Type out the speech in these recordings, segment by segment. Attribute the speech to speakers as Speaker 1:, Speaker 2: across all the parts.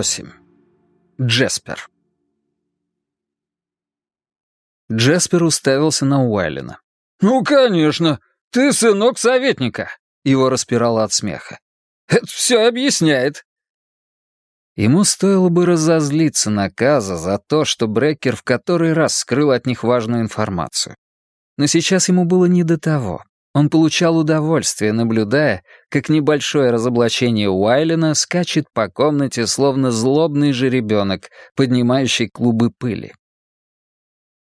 Speaker 1: 8. Джеспер. Джеспер уставился на Уайлена.
Speaker 2: «Ну, конечно. Ты сынок советника!»
Speaker 1: Его распирало от смеха.
Speaker 2: «Это все объясняет!»
Speaker 1: Ему стоило бы разозлиться на Каза за то, что Брекер в который раз скрыл от них важную информацию. Но сейчас ему было не до того. Он получал удовольствие, наблюдая, как небольшое разоблачение Уайлена скачет по комнате, словно злобный жеребенок, поднимающий клубы пыли.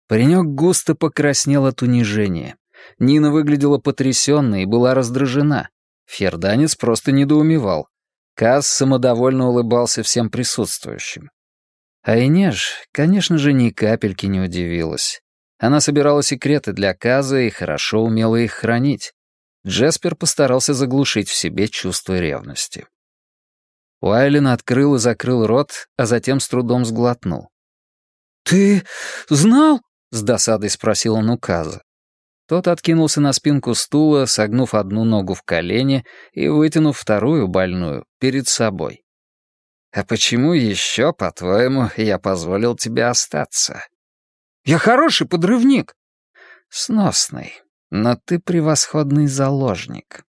Speaker 1: Паренек густо покраснел от унижения. Нина выглядела потрясенной и была раздражена. Ферданец просто недоумевал. Каз самодовольно улыбался всем присутствующим. А Инеж, конечно же, ни капельки не удивилась. Она собирала секреты для Каза и хорошо умела их хранить. Джеспер постарался заглушить в себе чувство ревности. Уайлен открыл и закрыл рот, а затем с трудом сглотнул.
Speaker 2: «Ты знал?»
Speaker 1: — с досадой спросил он у Каза. Тот откинулся на спинку стула, согнув одну ногу в колени и вытянув вторую больную перед собой. «А почему еще, по-твоему, я позволил тебе остаться?»
Speaker 2: Я хороший подрывник».
Speaker 1: «Сносный, но ты превосходный заложник».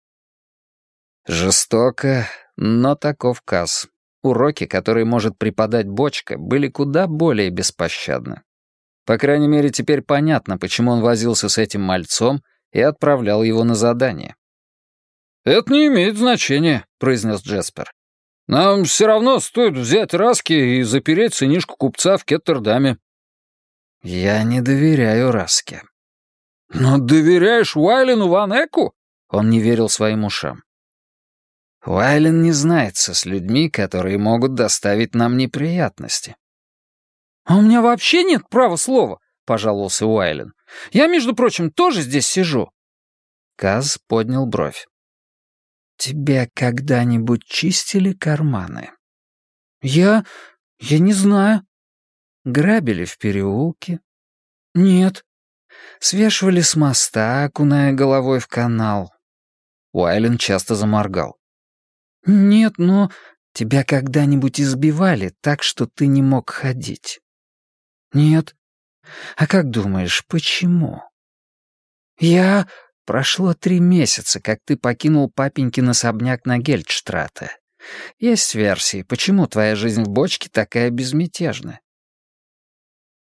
Speaker 1: Жестоко, но таков каз. Уроки, которые может преподать бочка, были куда более беспощадны. По крайней мере, теперь понятно, почему он возился с этим мальцом и отправлял его на задание.
Speaker 2: «Это не имеет значения», — произнес Джеспер. «Нам все равно стоит взять Раски и запереть сынишку купца в Кеттердаме.
Speaker 1: «Я не доверяю Раске».
Speaker 2: «Но доверяешь Уайлену Ван Эку?»
Speaker 1: Он не верил своим ушам. Уайлен не знается с людьми, которые могут доставить нам неприятности.
Speaker 2: «А у меня вообще нет права слова», — пожаловался Уайлен. «Я, между прочим, тоже здесь сижу».
Speaker 1: Каз поднял бровь. «Тебя когда-нибудь чистили карманы?»
Speaker 2: «Я... я не знаю».
Speaker 1: Грабили в переулке?
Speaker 2: Нет.
Speaker 1: Свешивали с моста, окуная головой в канал. Уайлен часто заморгал.
Speaker 2: Нет, но
Speaker 1: тебя когда-нибудь избивали так, что ты не мог ходить?
Speaker 2: Нет.
Speaker 1: А как думаешь, почему?
Speaker 2: Я...
Speaker 1: Прошло три месяца, как ты покинул папенькин особняк на Гельдштрате. Есть версии, почему твоя жизнь в бочке такая безмятежная.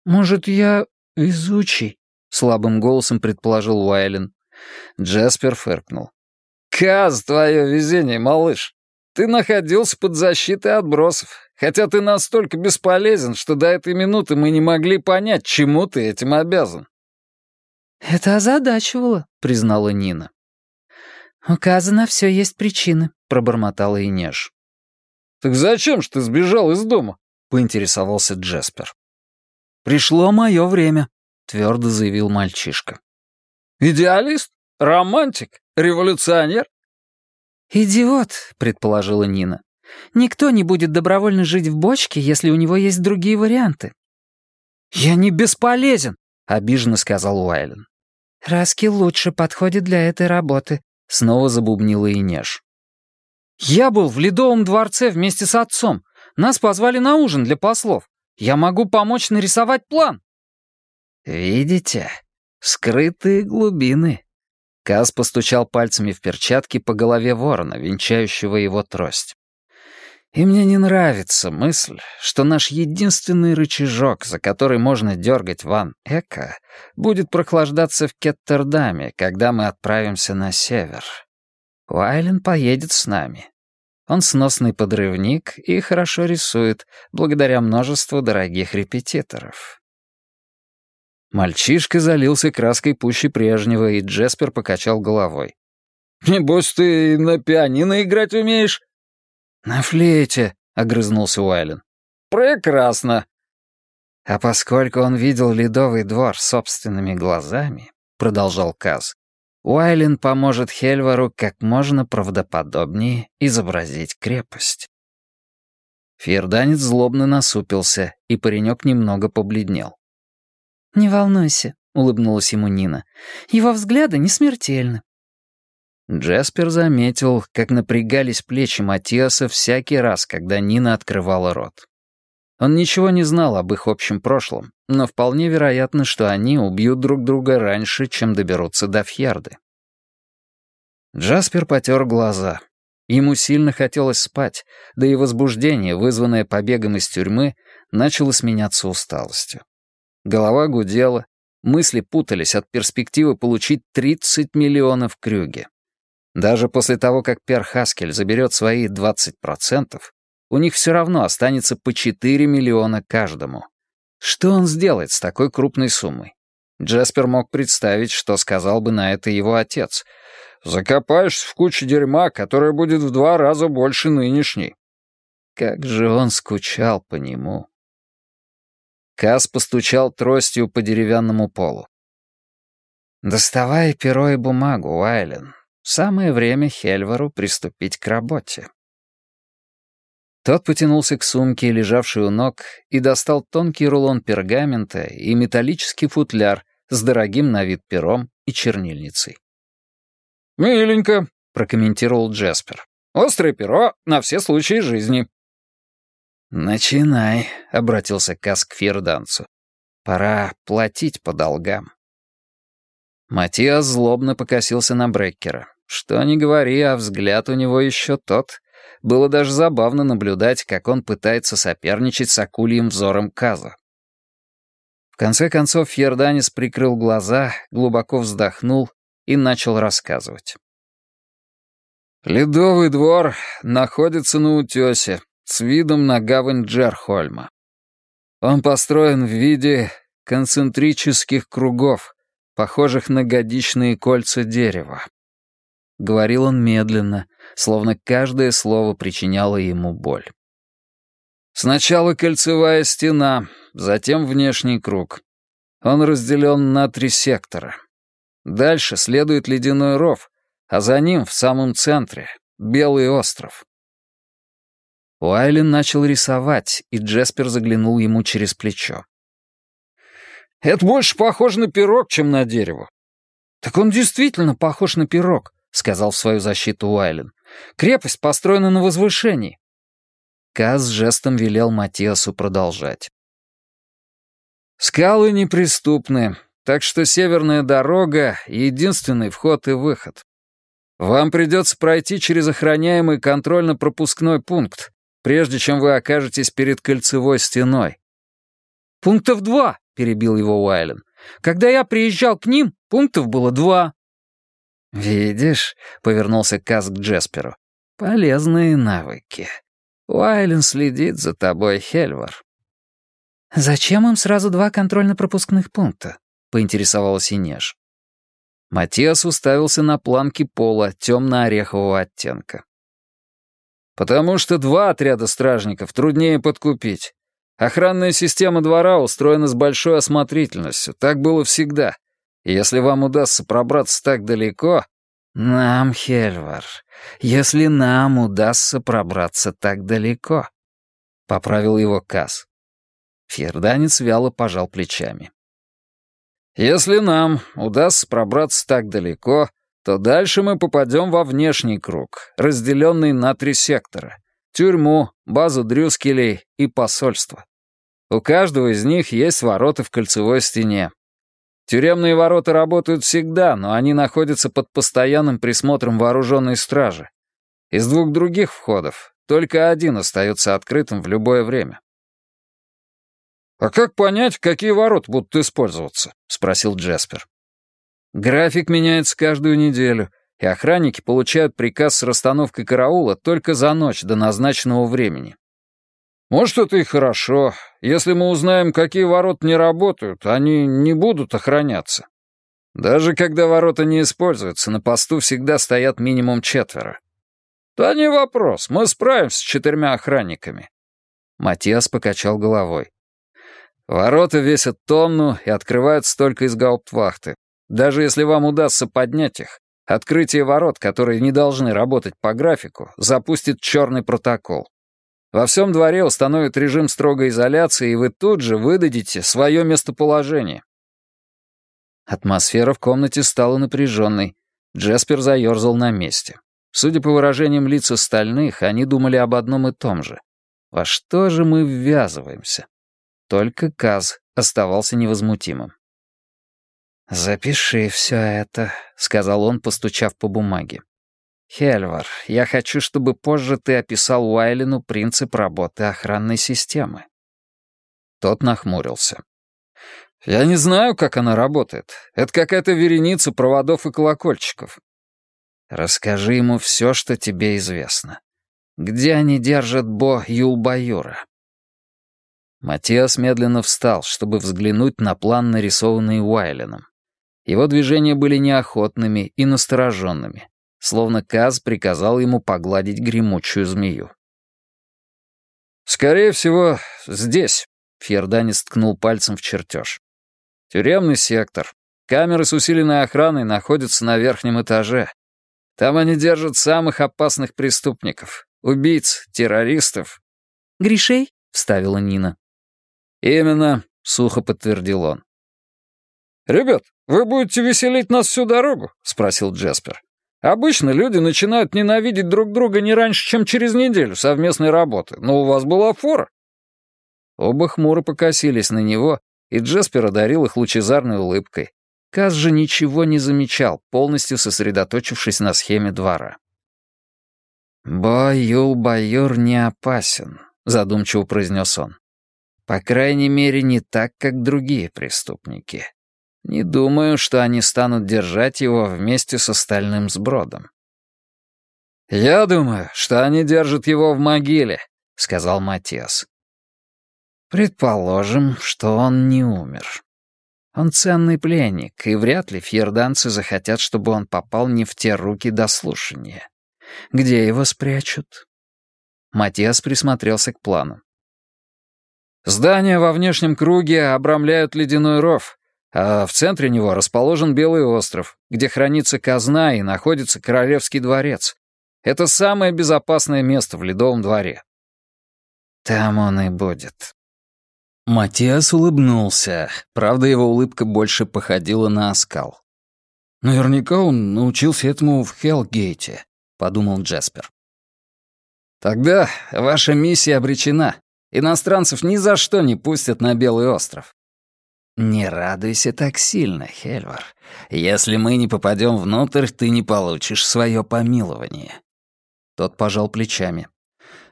Speaker 2: «Может, я везучий?» — слабым голосом предположил Уайлен.
Speaker 1: Джаспер фыркнул.
Speaker 2: «Каз, твое везение, малыш. Ты находился под защитой отбросов, хотя ты настолько бесполезен, что до этой минуты мы не могли понять, чему ты этим обязан».
Speaker 3: «Это озадачивало», — признала Нина. «У Каза на все есть причины», — пробормотала Инеж.
Speaker 2: «Так зачем ж ты сбежал из дома?» — поинтересовался Джеспер.
Speaker 1: «Пришло мое время», — твердо заявил мальчишка.
Speaker 2: «Идеалист? Романтик? Революционер?»
Speaker 3: «Идиот», — предположила Нина. «Никто не будет добровольно жить в бочке, если у него есть другие варианты».
Speaker 2: «Я не бесполезен», —
Speaker 1: обиженно сказал Уайлен.
Speaker 3: «Раски лучше подходит для этой работы», — снова забубнила Инеш.
Speaker 2: «Я был в Ледовом дворце вместе с отцом. Нас позвали на ужин для послов. Я могу помочь нарисовать план».
Speaker 1: «Видите? Скрытые глубины». Каз постучал пальцами в перчатки по голове ворона, венчающего его трость. И мне не нравится мысль, что наш единственный рычажок, за который можно дергать Ван Эка, будет прохлаждаться в Кеттердаме, когда мы отправимся на север. Уайлен поедет с нами. Он сносный подрывник и хорошо рисует, благодаря множеству дорогих репетиторов. Мальчишка залился краской пуще прежнего, и Джеспер покачал головой.
Speaker 2: «Небось, ты на пианино играть умеешь?»
Speaker 1: «На флейте», — огрызнулся Уайлен.
Speaker 2: «Прекрасно».
Speaker 1: «А поскольку он видел Ледовый двор собственными глазами», — продолжал Каз, Уайлен поможет Хельвару как можно правдоподобнее изобразить крепость. Фьерданец злобно насупился, и паренек немного побледнел.
Speaker 3: «Не волнуйся», — улыбнулась ему Нина. «Его взгляды не смертельны».
Speaker 1: Джаспер заметил, как напрягались плечи Матиаса всякий раз, когда Нина открывала рот. Он ничего не знал об их общем прошлом, но вполне вероятно, что они убьют друг друга раньше, чем доберутся до Фьярды. Джаспер потер глаза. Ему сильно хотелось спать, да и возбуждение, вызванное побегом из тюрьмы, начало сменяться усталостью. Голова гудела, мысли путались от перспективы получить 30 миллионов крюге. Даже после того, как Пер Хаскель заберет свои 20%, у них все равно останется по 4 миллиона каждому. Что он сделает с такой крупной суммой? Джаспер мог представить, что сказал бы на это его отец. «Закопаешься в кучу дерьма, которая будет в два раза больше нынешней». Как же он скучал по нему. Кас постучал тростью по деревянному полу. «Доставай перо и бумагу, Уайлен. Самое время Хельвару приступить к работе». Тот потянулся к сумке, лежавшей у ног, и достал тонкий рулон пергамента и металлический футляр с дорогим на вид пером и чернильницей. «Миленько», — прокомментировал Джеспер. «Острое перо на все случаи жизни». «Начинай», — обратился Кас к Ферданцу. «Пора платить по долгам». Матиас злобно покосился на Бреккера. Что ни говори, а взгляд у него еще тот. Было даже забавно наблюдать, как он пытается соперничать с акульим взором Каза. В конце концов Фьерданис прикрыл глаза, глубоко вздохнул и начал рассказывать. «Ледовый двор находится на утёсе, с видом на гавань Джерхольма. Он построен в виде концентрических кругов, похожих на годичные кольца дерева. Говорил он медленно, словно каждое слово причиняло ему боль. Сначала кольцевая стена, затем внешний круг. Он разделен на три сектора. Дальше следует ледяной ров, а за ним, в самом центре, Белый остров. Уайлен начал рисовать, и Джеспер заглянул ему через плечо. «Это больше похоже на пирог, чем на дерево». «Так он действительно похож на пирог», — сказал в свою защиту Уайлен. «Крепость построена на возвышении». Каз жестом велел Матиасу продолжать. «Скалы неприступны, так что северная дорога — единственный вход и выход. Вам придется пройти через охраняемый контрольно-пропускной пункт, прежде чем вы окажетесь перед кольцевой стеной. «Пунктов два», — перебил его Уайлен. «Когда я приезжал к ним, пунктов было два». «Видишь», — повернулся Каз к Джесперу, — «полезные навыки. Уайлен следит за тобой, Хельвар». «Зачем им сразу два контрольно-пропускных пункта?» — поинтересовалась Инеж. Матиас уставился на планки пола темно-орехового оттенка. «Потому что два отряда стражников труднее подкупить. Охранная система двора устроена с большой осмотрительностью, так было всегда. Если вам удастся пробраться так далеко...» «Нам, Хельвар, если нам удастся пробраться так далеко», — поправил его Кас. Фьерданец вяло пожал плечами. «Если нам удастся пробраться так далеко, то дальше мы попадем во внешний круг, разделенный на три сектора — тюрьму, базу Дрюскелей и посольство. У каждого из них есть ворота в кольцевой стене. Тюремные ворота работают всегда, но они находятся под постоянным присмотром вооруженной стражи. Из двух других входов только один остается открытым в любое время. «А как понять, какие ворота будут использоваться?» — спросил Джеспер. График меняется каждую неделю, и охранники получают приказ с расстановкой караула только за ночь до назначенного времени. Может, это и хорошо. Если мы узнаем, какие ворота не работают, они не будут охраняться. Даже когда ворота не используются, на посту всегда стоят минимум четверо. Да не вопрос, мы справимся с четырьмя охранниками. Матиас покачал головой. Ворота весят тонну и открываются только из гауптвахты. Даже если вам удастся поднять их, открытие ворот, которые не должны работать по графику, запустит черный протокол. Во всем дворе установят режим строгой изоляции, и вы тут же выдадите свое местоположение. Атмосфера в комнате стала напряженной. Джеспер заерзал на месте. Судя по выражениям лиц остальных, они думали об одном и том же. Во что же мы ввязываемся? Только Каз оставался невозмутимым. «Запиши все это», — сказал он, постучав по бумаге. «Хельвар, я хочу, чтобы позже ты описал Уайлину принцип работы охранной системы». Тот нахмурился. «Я не знаю, как она работает. Это какая-то вереница проводов и колокольчиков. Расскажи ему все, что тебе известно. Где они держат Бо Юлбаюра?» Матиас медленно встал, чтобы взглянуть на план, нарисованный Уайленом. Его движения были неохотными и настороженными, словно Каз приказал ему погладить гремучую змею. «Скорее всего, здесь», — Фьерданец ткнул пальцем в чертеж. «Тюремный сектор. Камеры с усиленной охраной находятся на верхнем этаже. Там они держат самых опасных преступников. Убийц, террористов».
Speaker 3: «Гришей?» — вставила Нина.
Speaker 1: «Именно», — сухо подтвердил он.
Speaker 2: «Ребят, вы будете веселить нас всю дорогу?» — спросил Джеспер. «Обычно люди начинают ненавидеть друг друга не раньше, чем через неделю совместной работы, но у вас была фора».
Speaker 1: Оба хмуро покосились на него, и Джеспер одарил их лучезарной улыбкой. Каз же ничего не замечал, полностью сосредоточившись на схеме двора. «Бой-юл-байор не опасен», — задумчиво произнес он. «По крайней мере, не так, как другие преступники. Не думаю, что они станут держать его вместе с остальным сбродом.
Speaker 2: «Я думаю, что они держат его в могиле», — сказал Матиас.
Speaker 1: «Предположим, что он не умер. Он ценный пленник, и вряд ли фьерданцы захотят, чтобы он попал не в те руки до слушания. Где его спрячут?» Матиас присмотрелся к плану.
Speaker 2: «Здания во внешнем круге обрамляют ледяной ров, а в центре него расположен Белый остров, где хранится казна и находится Королевский дворец. Это самое безопасное место в Ледовом дворе.
Speaker 1: Там он и будет. Матиас улыбнулся, правда, его улыбка больше походила на оскал.
Speaker 2: «Наверняка он научился этому в Хелгейте», — подумал Джеспер.
Speaker 1: «Тогда ваша миссия обречена. Иностранцев ни за что не пустят на Белый остров. «Не радуйся так сильно, Хельвар. Если мы не попадем внутрь, ты не получишь свое помилование». Тот пожал плечами.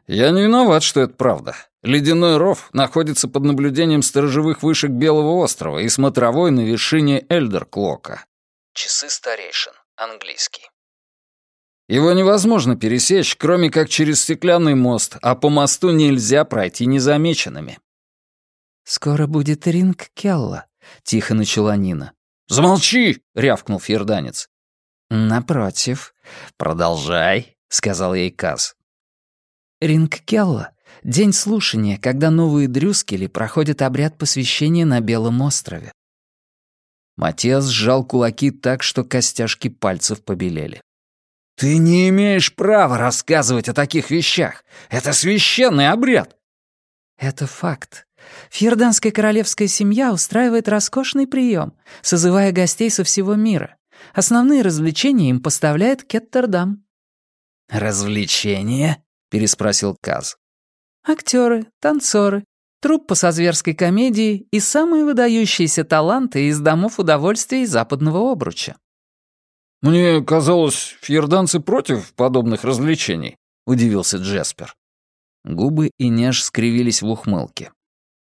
Speaker 2: «Я не виноват, что это правда. Ледяной ров находится под наблюдением сторожевых вышек Белого острова и смотровой на вершине Эльдерклока».
Speaker 1: «Часы старейшин. Английский».
Speaker 2: Его невозможно пересечь, кроме как через стеклянный мост, а по мосту нельзя пройти незамеченными.
Speaker 3: «Скоро будет ринг Келла», — тихо начала Нина.
Speaker 2: «Замолчи!» — рявкнул фьерданец.
Speaker 3: «Напротив. Продолжай», — сказал ей Каз. «Ринг Келла — день слушания, когда новые дрюскели проходят обряд посвящения на Белом острове».
Speaker 1: Матиас сжал кулаки так, что костяшки пальцев побелели.
Speaker 2: «Ты не имеешь права рассказывать о таких вещах. Это священный обряд».
Speaker 3: «Это факт. Фьерданская королевская семья устраивает роскошный прием, созывая гостей со всего мира. Основные развлечения им поставляет Кеттердам».
Speaker 1: «Развлечения?» — переспросил Каз.
Speaker 3: «Актеры, танцоры, труппа со зверской комедией и самые выдающиеся таланты из домов удовольствий западного обруча».
Speaker 2: «Мне казалось, фьерданцы против подобных развлечений», — удивился Джеспер.
Speaker 1: Губы Инеж скривились в ухмылке.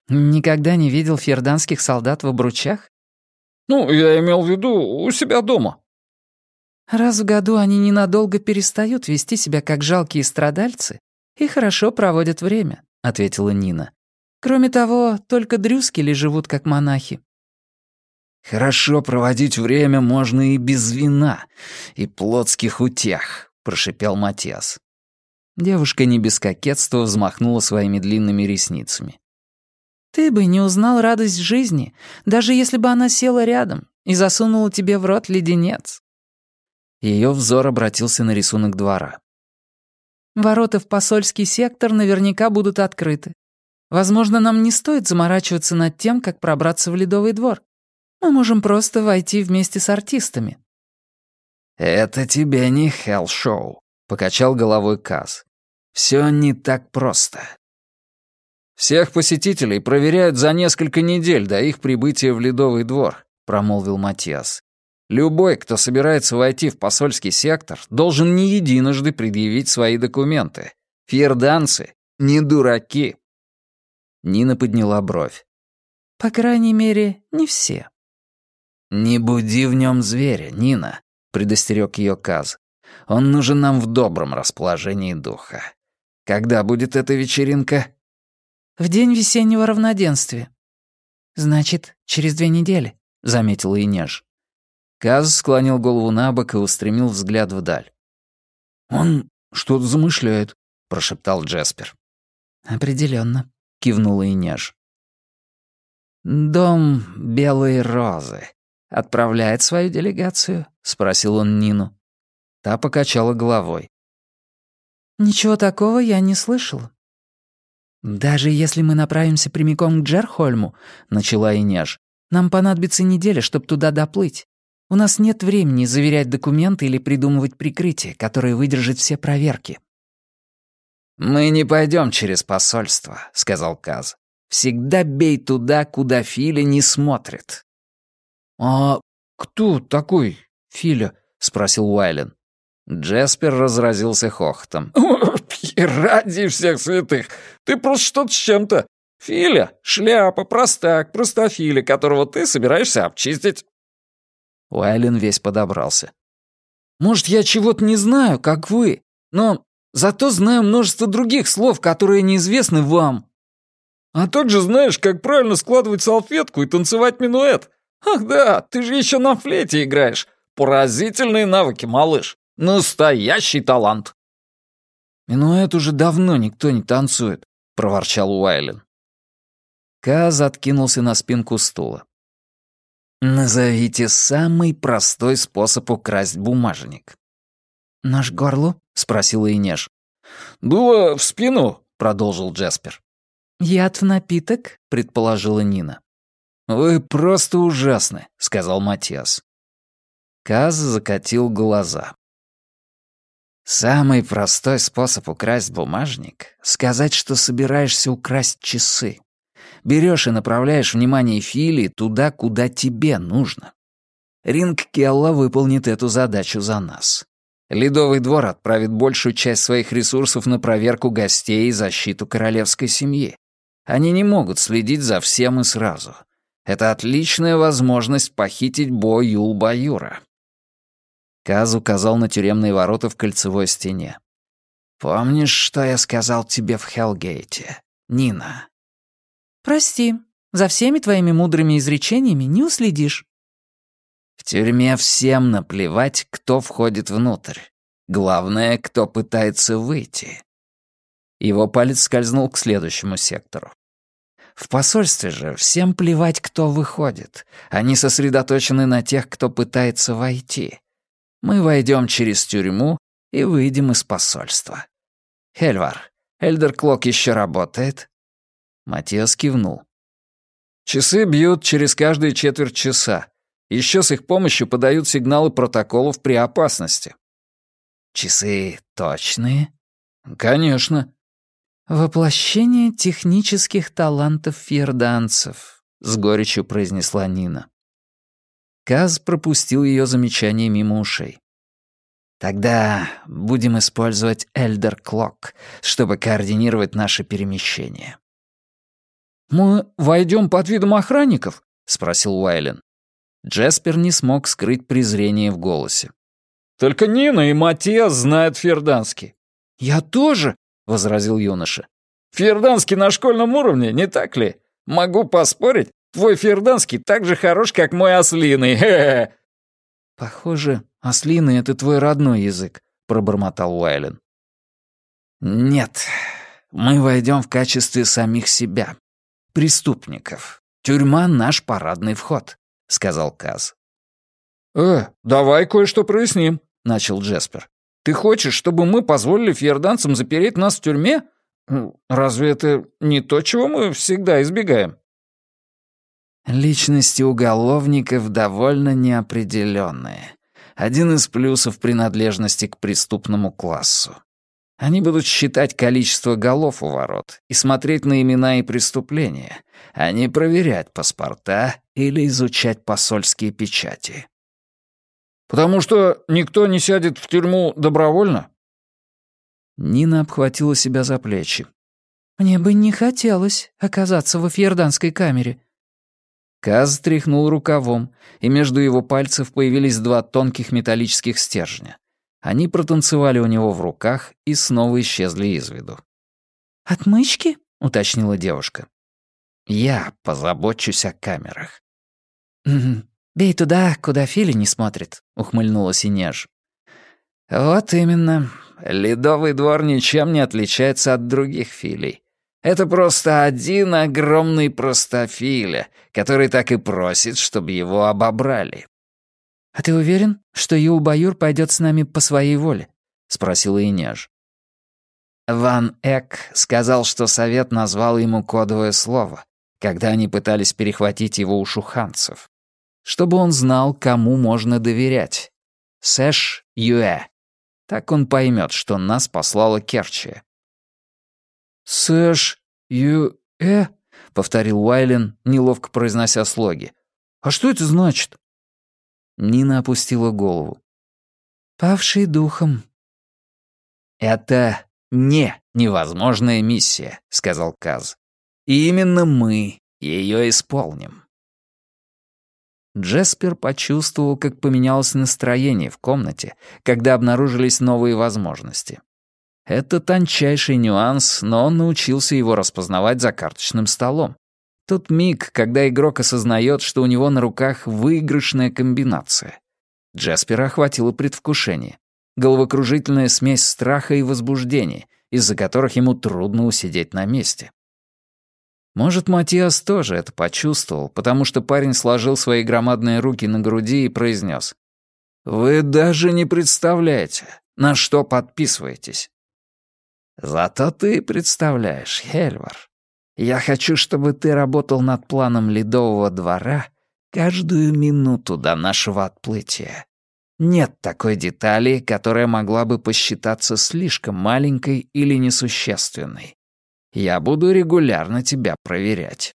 Speaker 3: «Никогда не видел фьерданских солдат в обручах?»
Speaker 2: «Ну, я имел в виду у себя дома».
Speaker 3: «Раз в году они ненадолго перестают вести себя как жалкие страдальцы и хорошо проводят время», — ответила Нина. «Кроме того, только дрюскели живут как монахи».
Speaker 1: «Хорошо проводить время можно и без вина, и плотских утех», — прошипел Матиас. Девушка не без кокетства взмахнула своими длинными ресницами.
Speaker 3: Ты бы не узнал радость жизни, даже если бы она села рядом и засунула тебе в рот леденец.
Speaker 1: Ее взор обратился на рисунок двора.
Speaker 3: Ворота в посольский сектор наверняка будут открыты. Возможно, нам не стоит заморачиваться над тем, как пробраться в ледовый двор. Мы можем просто войти вместе с артистами.
Speaker 1: «Это тебе не хелл-шоу», — покачал головой Каз. «Все не так просто».
Speaker 2: «Всех посетителей проверяют за несколько недель до их прибытия в Ледовый двор», — промолвил Матиас. «Любой, кто собирается войти в посольский сектор, должен не единожды предъявить свои документы. Фьерданцы не дураки».
Speaker 1: Нина подняла бровь.
Speaker 3: «По крайней мере, не все».
Speaker 1: «Не буди в нем зверя, Нина», — предостерег ее Каз. «Он нужен нам в добром расположении духа. Когда будет эта вечеринка?»
Speaker 3: «В день весеннего равноденствия». «Значит, через две недели», — заметила Инеж.
Speaker 1: Каз склонил голову на бок и устремил взгляд вдаль.
Speaker 2: «Он что-то замышляет», — прошептал Джеспер.
Speaker 3: «Определенно», — кивнула Инеж.
Speaker 1: «Дом Белой Розы отправляет свою делегацию?» — спросил он Нину. Та покачала головой.
Speaker 3: «Ничего такого я не слышала». «Даже если мы направимся прямиком к Джерхольму», — начала Инеж, «нам понадобится неделя, чтобы туда доплыть. У нас нет времени заверять документы или придумывать прикрытие, которое выдержит все проверки».
Speaker 1: «Мы не пойдем через посольство», — сказал Каз. «Всегда бей туда, куда Филя не смотрит».
Speaker 2: «А кто такой Филя?» — спросил Уайлен.
Speaker 1: Джеспер разразился хохотом.
Speaker 2: «Ради всех святых! Ты просто что-то с чем-то! Филя — шляпа, простак, простофиля, которого ты собираешься обчистить!»
Speaker 1: Уайлен весь подобрался.
Speaker 2: «Может, я чего-то не знаю, как вы, но зато знаю множество других слов, которые неизвестны вам. А также знаешь, как правильно складывать салфетку и танцевать минуэт. Ах да, ты же еще на флейте играешь. Поразительные навыки, малыш. Настоящий талант!»
Speaker 1: «Минуэт уже давно никто не танцует», — проворчал Уайлен. Каз откинулся на спинку стула. «Назовите самый простой способ украсть бумажник».
Speaker 3: «Наш горло?» — спросила Инеш.
Speaker 2: «Дуло в спину», — продолжил Джаспер.
Speaker 3: «Яд в напиток?» — предположила Нина.
Speaker 1: «Вы просто ужасны», — сказал Матиас. Каз закатил глаза. Самый простой способ украсть бумажник — сказать, что собираешься украсть часы. Берешь и направляешь внимание Фили туда, куда тебе нужно. Ринг Келла выполнит эту задачу за нас. Ледовый двор отправит большую часть своих ресурсов на проверку гостей и защиту королевской семьи. Они не могут следить за всем и сразу. Это отличная возможность похитить Бо Юл Баюра. Каз указал на тюремные ворота в кольцевой стене. «Помнишь, что я сказал тебе в Хелгейте, Нина?»
Speaker 3: «Прости, за всеми твоими мудрыми изречениями не уследишь».
Speaker 1: «В тюрьме всем наплевать, кто входит внутрь. Главное, кто пытается выйти». Его палец скользнул к следующему сектору. В посольстве же всем плевать, кто выходит. Они сосредоточены на тех, кто пытается войти. Мы войдем через тюрьму и выйдем из посольства. Хельвар, Эльдер Клок еще работает?» Матиас кивнул.
Speaker 2: «Часы бьют через каждые четверть часа. Еще с их помощью подают сигналы протоколов при опасности».
Speaker 1: «Часы точные?»
Speaker 2: «Конечно».
Speaker 3: «Воплощение технических талантов фьерданцев», — с горечью произнесла Нина.
Speaker 1: Каз пропустил ее замечание мимо ушей. «Тогда будем использовать Эльдер Клок, чтобы координировать наше перемещение».
Speaker 2: «Мы войдем под видом охранников?» — спросил Уайлен.
Speaker 1: Джеспер не смог скрыть презрение в голосе.
Speaker 2: «Только Нина и Матиас знают ферданский».
Speaker 3: «Я тоже», —
Speaker 2: возразил юноша. «Ферданский на школьном уровне, не так ли? Могу поспорить, Твой ферданский так же хорош, как мой ослиный. Хе -хе.
Speaker 3: «Похоже, ослиный — это твой родной язык», — пробормотал Уайлен.
Speaker 1: «Нет, мы войдем в качестве самих себя, преступников. Тюрьма — наш парадный вход», — сказал Каз.
Speaker 2: «Э, давай кое-что проясним», — начал Джеспер. «Ты хочешь, чтобы мы позволили фьерданцам запереть нас в тюрьме? Разве это не то, чего мы всегда избегаем?»
Speaker 1: Личности уголовников довольно неопределенные. Один из плюсов принадлежности к преступному классу. Они будут считать количество голов у ворот и смотреть на имена и преступления, а не проверять паспорта или изучать посольские печати.
Speaker 2: «Потому что никто не сядет в тюрьму добровольно?»
Speaker 1: Нина обхватила себя за плечи.
Speaker 3: «Мне бы не хотелось оказаться в фьерданской камере».
Speaker 1: Каз тряхнул рукавом, и между его пальцев появились два тонких металлических стержня. Они протанцевали у него в руках и снова исчезли из виду.
Speaker 3: «Отмычки?»
Speaker 1: — уточнила девушка. «Я позабочусь о камерах».
Speaker 3: «Бей туда, куда Фили не смотрит», — ухмыльнулась Инеж.
Speaker 1: «Вот именно. Ледовый двор ничем не отличается от других филей. Это просто один огромный простофиля, который так и просит, чтобы его обобрали.
Speaker 3: «А ты уверен, что Юлбаюр пойдет с нами по своей воле?» — спросила Инеж.
Speaker 1: Ван Эк сказал, что совет назвал ему кодовое слово, когда они пытались перехватить его у шуханцев. Чтобы он знал, кому можно доверять. Сэш Юэ. Так он поймет, что нас послала Керчи.
Speaker 2: «Сэш Юэ?» — повторил Уайлен, неловко произнося слоги. «А что это значит?»
Speaker 1: Нина опустила голову.
Speaker 3: «Павший духом».
Speaker 1: «Это не невозможная миссия», — сказал Каз. «И именно мы ее исполним». Джеспер почувствовал, как поменялось настроение в комнате, когда обнаружились новые возможности. Это тончайший нюанс, но он научился его распознавать за карточным столом. Тот миг, когда игрок осознает, что у него на руках выигрышная комбинация. Джаспера охватило предвкушение. Головокружительная смесь страха и возбуждения, из-за которых ему трудно усидеть на месте. Может, Матиас тоже это почувствовал, потому что парень сложил свои громадные руки на груди и произнес. «Вы даже не представляете, на что подписываетесь». «Зато ты представляешь, Хельвар. Я хочу, чтобы ты работал над планом Ледового двора каждую минуту до нашего отплытия. Нет такой детали, которая могла бы посчитаться слишком маленькой или несущественной. Я буду регулярно тебя проверять».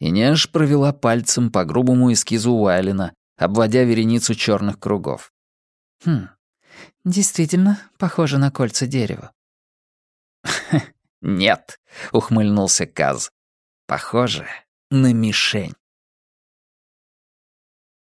Speaker 1: Инеш провела пальцем по грубому эскизу Уайлина, обводя вереницу черных кругов.
Speaker 3: «Хм, действительно похоже на кольца дерева».
Speaker 1: «Нет», — ухмыльнулся Каз. «Похоже на мишень».